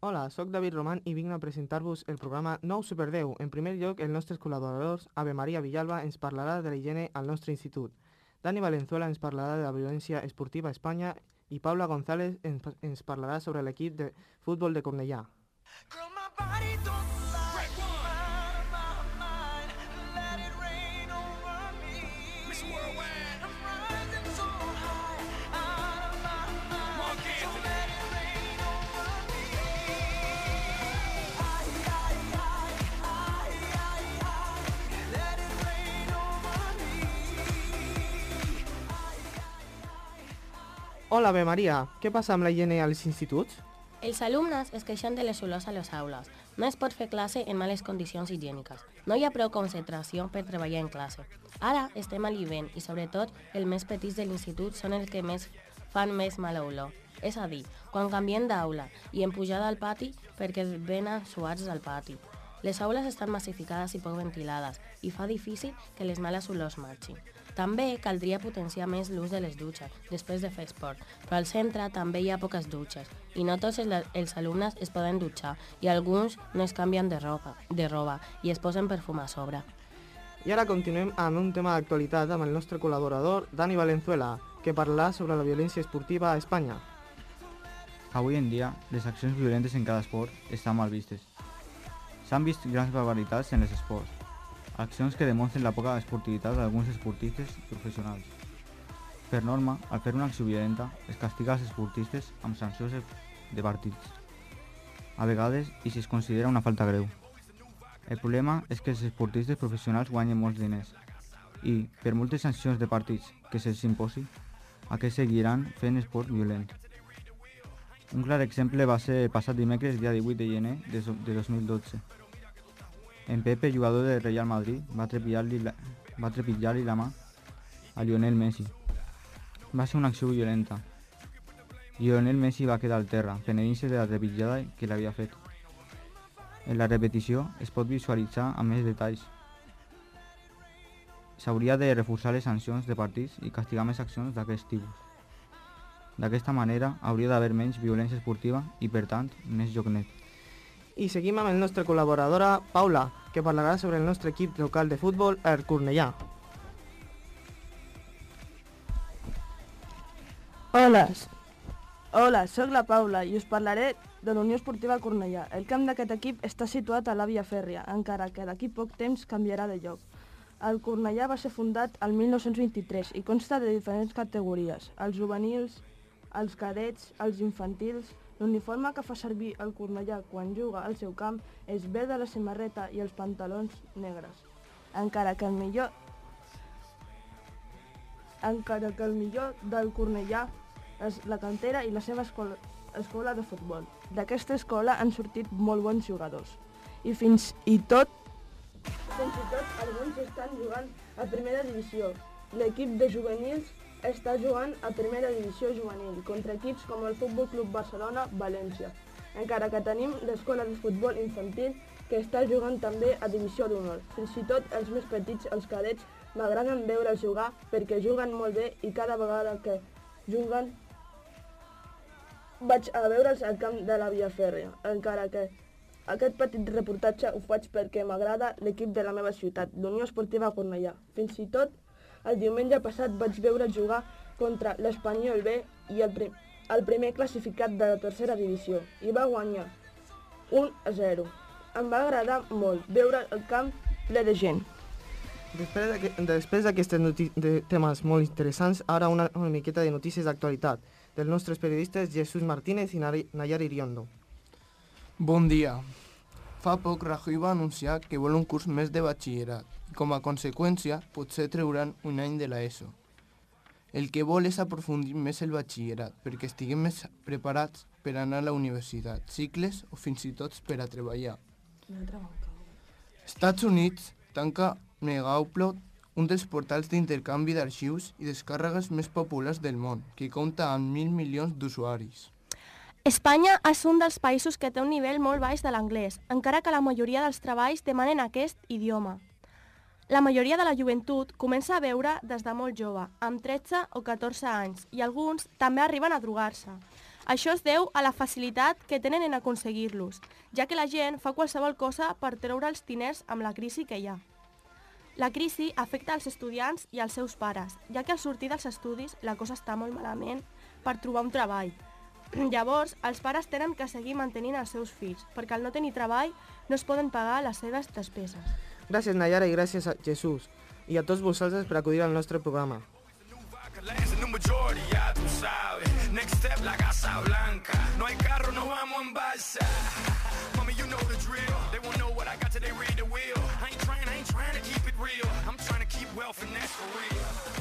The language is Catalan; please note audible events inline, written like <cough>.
Hola, sóc David Roman i vinc a presentar-vos el programa Nou Super 10. En primer lloc, els nostres col·laboradors, Ave Maria Villalba, ens parlarà de la higiene al nostre institut. Dani Valenzuela ens parlarà de la violència esportiva a Espanya i Paula González ens, ens parlarà sobre l'equip de futbol de Cornellà. Hola, Ave Maria. Què passa amb la higiene als instituts? Els alumnes es queixen de les olors a les aules. No es pot fer classe en males condicions higièniques. No hi ha prou concentració per treballar en classe. Ara estem a l'hivern i sobretot els més petits de l'institut són els que més fan més mala olor. És a dir, quan canviem d'aula i en pujada al pati perquè venen suats al pati. Les aules estan massificades i poc ventilades i fa difícil que les males olors marxin. També caldria potenciar més l'ús de les dutxes després de fer esport, però al centre també hi ha poques dutxes i no tots els, alumnes es poden dutxar i alguns no es canvien de roba, de roba i es posen perfum a sobre. I ara continuem amb un tema d'actualitat amb el nostre col·laborador, Dani Valenzuela, que parlarà sobre la violència esportiva a Espanya. Avui en dia, les accions violentes en cada esport estan mal vistes. S'han vist grans barbaritats en els esports, accions que demostren la poca esportivitat d'alguns esportistes professionals. Per norma, al fer una acció violenta, es castiga als esportistes amb sancions de- partits. A vegades, i si es considera una falta greu. El problema és que els esportistes professionals guanyen molts diners i, per moltes sancions de partits que se'ls imposi, aquests seguiran fent esport violent. Un clar exemple va ser el passat dimecres, dia 18 de gener de 2012. En Pepe, jugador del Real Madrid, va trepitjar-li la, va trepitjar la mà a Lionel Messi. Va ser una acció violenta. Lionel Messi va quedar al terra, penedint-se de la trepitjada que l'havia fet. En la repetició es pot visualitzar amb més detalls. S'hauria de reforçar les sancions de partits i castigar més accions d'aquest tipus. D'aquesta manera hauria d'haver menys violència esportiva i, per tant, més joc net. I seguim amb el nostre col·laboradora, Paula, que parlarà sobre el nostre equip local de futbol, el Cornellà. Hola, hola, sóc la Paula i us parlaré de la Unió Esportiva Cornellà. El camp d'aquest equip està situat a la Via Fèrria, encara que d'aquí poc temps canviarà de lloc. El Cornellà va ser fundat el 1923 i consta de diferents categories, els juvenils, els cadets, els infantils... L'uniforme que fa servir el Cornellà quan juga al seu camp és verd de la samarreta i els pantalons negres. Encara que el millor encara que el millor del Cornellà és la cantera i la seva escola, escola de futbol. D'aquesta escola han sortit molt bons jugadors. I fins i tot fins i tot alguns estan jugant a primera divisió. L'equip de juvenils està jugant a primera divisió juvenil contra equips com el Futbol Club Barcelona, València. Encara que tenim l'escola de futbol infantil que està jugant també a divisió d'honor. Fins i tot els més petits, els cadets, m'agraden veure'ls jugar perquè juguen molt bé i cada vegada que juguen vaig a veure'ls al camp de la Via Fèrria, encara que aquest petit reportatge ho faig perquè m'agrada l'equip de la meva ciutat, l'Unió Esportiva Cornellà. Fins i tot el diumenge passat vaig veure jugar contra l'Espanyol B i el, prim el primer classificat de la tercera divisió i va guanyar 1 a 0. Em va agradar molt veure el camp ple de gent. Després d'aquest- Després d'aquests de temes molt interessants, ara una, una miqueta de notícies d'actualitat dels nostres periodistes Jesús Martínez i Nayar Iriondo. Bon dia. Fa poc Rajoy va anunciar que vol un curs més de batxillerat i com a conseqüència potser treuran un any de l'ESO. El que vol és aprofundir més el batxillerat perquè estiguem més preparats per anar a la universitat, cicles o fins i tot per a treballar. Estats Units tanca Megaupload, un dels portals d'intercanvi d'arxius i descàrregues més populars del món, que compta amb mil milions d'usuaris. Espanya és un dels països que té un nivell molt baix de l'anglès, encara que la majoria dels treballs demanen aquest idioma. La majoria de la joventut comença a veure des de molt jove, amb 13 o 14 anys, i alguns també arriben a drogar-se. Això es deu a la facilitat que tenen en aconseguir-los, ja que la gent fa qualsevol cosa per treure els diners amb la crisi que hi ha. La crisi afecta als estudiants i als seus pares, ja que al sortir dels estudis la cosa està molt malament per trobar un treball. <clears throat> Llavors, els pares tenen que seguir mantenint els seus fills, perquè al no tenir treball no es poden pagar les seves despeses. Gràcies Nayara i gràcies a Jesús i a tots vosaltres per acudir al nostre programa. Lands, the new majority, ya tú sabes. Next step, la Casa Blanca. No hay carro, no vamos en balsa. Mami, you know the drill. They won't know what I got till they read the wheel. I ain't trying, I ain't trying to keep it real. I'm trying to keep wealth and that's for real.